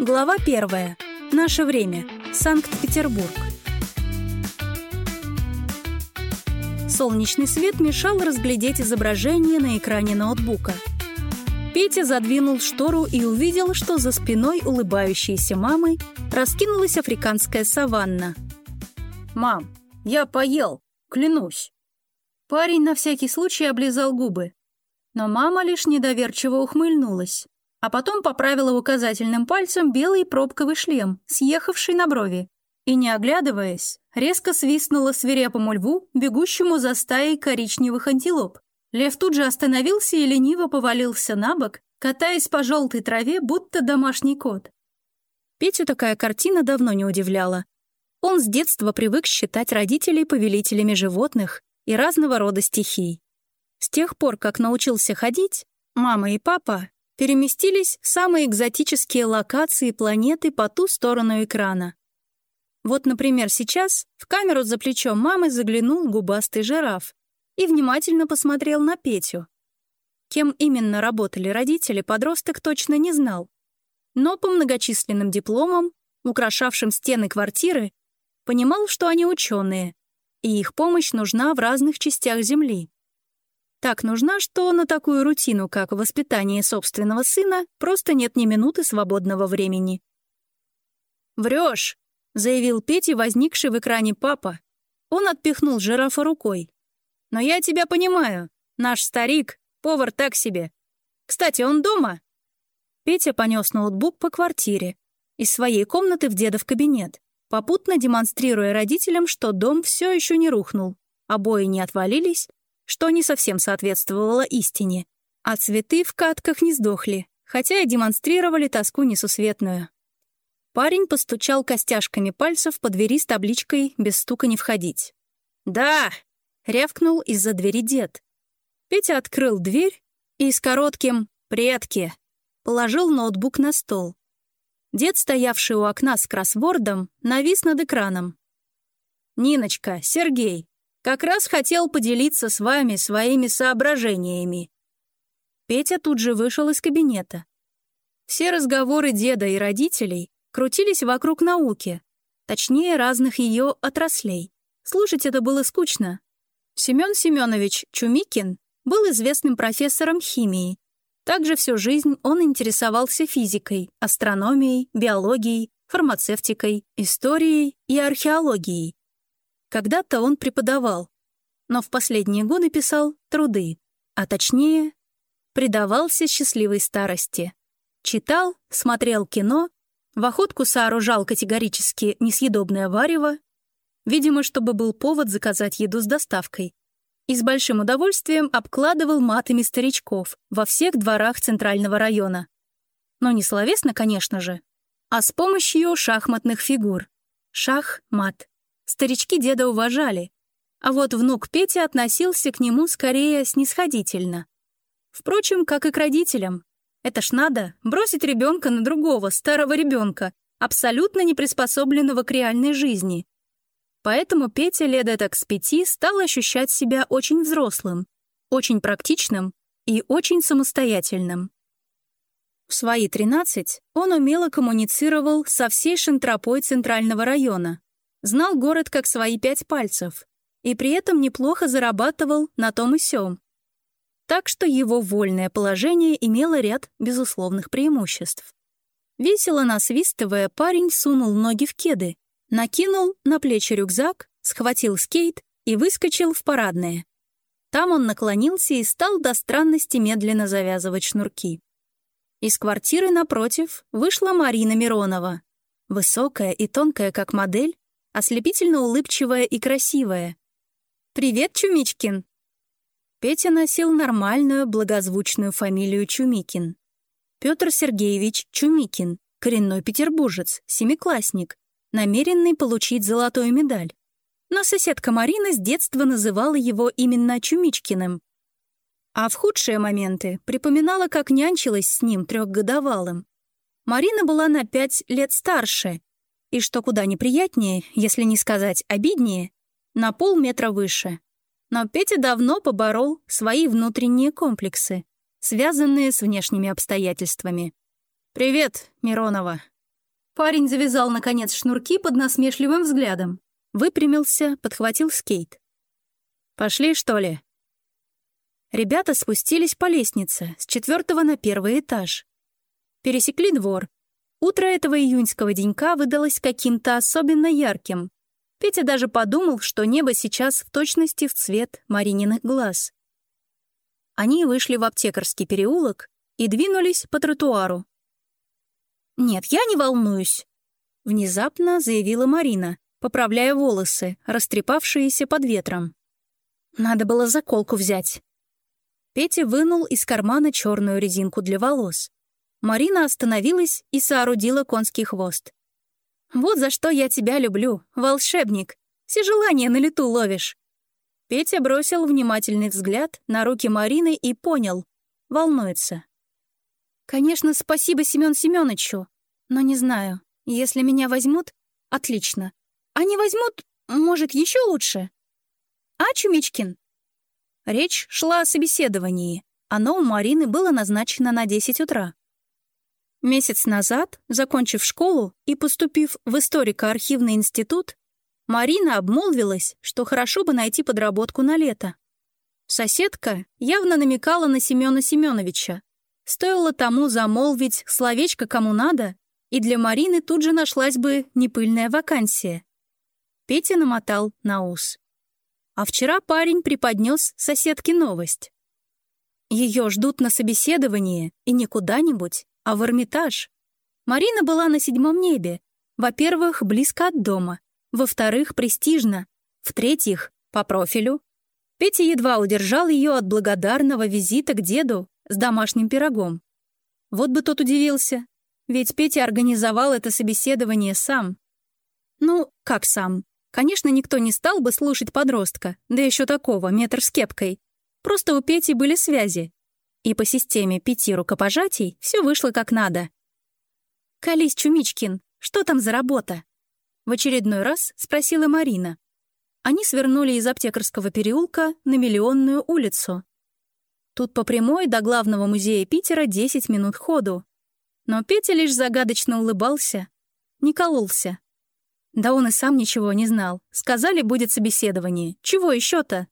Глава первая. Наше время. Санкт-Петербург. Солнечный свет мешал разглядеть изображение на экране ноутбука. Петя задвинул штору и увидел, что за спиной улыбающейся мамы раскинулась африканская саванна. «Мам, я поел, клянусь!» Парень на всякий случай облизал губы. Но мама лишь недоверчиво ухмыльнулась а потом поправила указательным пальцем белый пробковый шлем, съехавший на брови, и, не оглядываясь, резко свистнула свирепому льву, бегущему за стаей коричневых антилоп. Лев тут же остановился и лениво повалился на бок, катаясь по желтой траве, будто домашний кот. Петю такая картина давно не удивляла. Он с детства привык считать родителей повелителями животных и разного рода стихий. С тех пор, как научился ходить, мама и папа переместились в самые экзотические локации планеты по ту сторону экрана. Вот, например, сейчас в камеру за плечом мамы заглянул губастый жираф и внимательно посмотрел на Петю. Кем именно работали родители, подросток точно не знал. Но по многочисленным дипломам, украшавшим стены квартиры, понимал, что они ученые, и их помощь нужна в разных частях Земли так нужна, что на такую рутину, как воспитание собственного сына, просто нет ни минуты свободного времени. «Врешь!» — заявил Петя, возникший в экране папа. Он отпихнул жирафа рукой. «Но я тебя понимаю. Наш старик, повар так себе. Кстати, он дома?» Петя понес ноутбук по квартире, из своей комнаты в дедов кабинет, попутно демонстрируя родителям, что дом все еще не рухнул, обои не отвалились, что не совсем соответствовало истине. А цветы в катках не сдохли, хотя и демонстрировали тоску несусветную. Парень постучал костяшками пальцев по двери с табличкой «Без стука не входить». «Да!» — рявкнул из-за двери дед. Петя открыл дверь и с коротким «Предки» положил ноутбук на стол. Дед, стоявший у окна с кроссвордом, навис над экраном. «Ниночка, Сергей, как раз хотел поделиться с вами своими соображениями». Петя тут же вышел из кабинета. Все разговоры деда и родителей крутились вокруг науки, точнее, разных ее отраслей. Слушать это было скучно. Семен Семенович Чумикин был известным профессором химии. Также всю жизнь он интересовался физикой, астрономией, биологией, фармацевтикой, историей и археологией. Когда-то он преподавал, но в последние годы писал труды, а точнее, предавался счастливой старости. Читал, смотрел кино, в охотку сооружал категорически несъедобное варево, видимо, чтобы был повод заказать еду с доставкой, и с большим удовольствием обкладывал матами старичков во всех дворах Центрального района. Но не словесно, конечно же, а с помощью шахматных фигур. Шах-мат. Старички деда уважали, а вот внук Петя относился к нему скорее снисходительно. Впрочем, как и к родителям. Это ж надо бросить ребенка на другого, старого ребенка, абсолютно не приспособленного к реальной жизни. Поэтому Петя лет так с пяти стал ощущать себя очень взрослым, очень практичным и очень самостоятельным. В свои 13 он умело коммуницировал со всей шантропой Центрального района, знал город как свои пять пальцев и при этом неплохо зарабатывал на том и сём. Так что его вольное положение имело ряд безусловных преимуществ. Весело насвистывая, парень сунул ноги в кеды, накинул на плечи рюкзак, схватил скейт и выскочил в парадное. Там он наклонился и стал до странности медленно завязывать шнурки. Из квартиры напротив вышла Марина Миронова. Высокая и тонкая, как модель, ослепительно улыбчивая и красивая. «Привет, Чумичкин!» Петя носил нормальную, благозвучную фамилию Чумикин. Петр Сергеевич Чумикин, коренной петербуржец, семиклассник, намеренный получить золотую медаль. Но соседка Марина с детства называла его именно Чумичкиным. А в худшие моменты припоминала, как нянчилась с ним трехгодовалым. Марина была на пять лет старше и, что куда неприятнее, если не сказать обиднее, на полметра выше. Но Петя давно поборол свои внутренние комплексы, связанные с внешними обстоятельствами. «Привет, Миронова», Парень завязал, наконец, шнурки под насмешливым взглядом. Выпрямился, подхватил скейт. «Пошли, что ли?» Ребята спустились по лестнице с четвертого на первый этаж. Пересекли двор. Утро этого июньского денька выдалось каким-то особенно ярким. Петя даже подумал, что небо сейчас в точности в цвет Марининых глаз. Они вышли в аптекарский переулок и двинулись по тротуару. «Нет, я не волнуюсь», — внезапно заявила Марина, поправляя волосы, растрепавшиеся под ветром. «Надо было заколку взять». Петя вынул из кармана черную резинку для волос. Марина остановилась и соорудила конский хвост. «Вот за что я тебя люблю, волшебник. Все желания на лету ловишь». Петя бросил внимательный взгляд на руки Марины и понял. Волнуется. «Конечно, спасибо Семён Семёнычу, но не знаю, если меня возьмут, отлично. А не возьмут, может, еще лучше? А, Чумичкин?» Речь шла о собеседовании. Оно у Марины было назначено на 10 утра. Месяц назад, закончив школу и поступив в историко-архивный институт, Марина обмолвилась, что хорошо бы найти подработку на лето. Соседка явно намекала на Семёна Семёновича, Стоило тому замолвить словечко кому надо, и для Марины тут же нашлась бы непыльная вакансия. Петя намотал на ус. А вчера парень преподнес соседке новость. Ее ждут на собеседование, и не куда-нибудь, а в Эрмитаж. Марина была на седьмом небе. Во-первых, близко от дома. Во-вторых, престижно. В-третьих, по профилю. Петя едва удержал ее от благодарного визита к деду с домашним пирогом. Вот бы тот удивился, ведь Петя организовал это собеседование сам. Ну, как сам? Конечно, никто не стал бы слушать подростка, да еще такого, метр с кепкой. Просто у Пети были связи. И по системе пяти рукопожатий все вышло как надо. «Колись, Чумичкин, что там за работа?» В очередной раз спросила Марина. Они свернули из аптекарского переулка на Миллионную улицу, Тут по прямой до главного музея Питера 10 минут ходу. Но Петя лишь загадочно улыбался, не кололся. Да он и сам ничего не знал. Сказали, будет собеседование. Чего еще то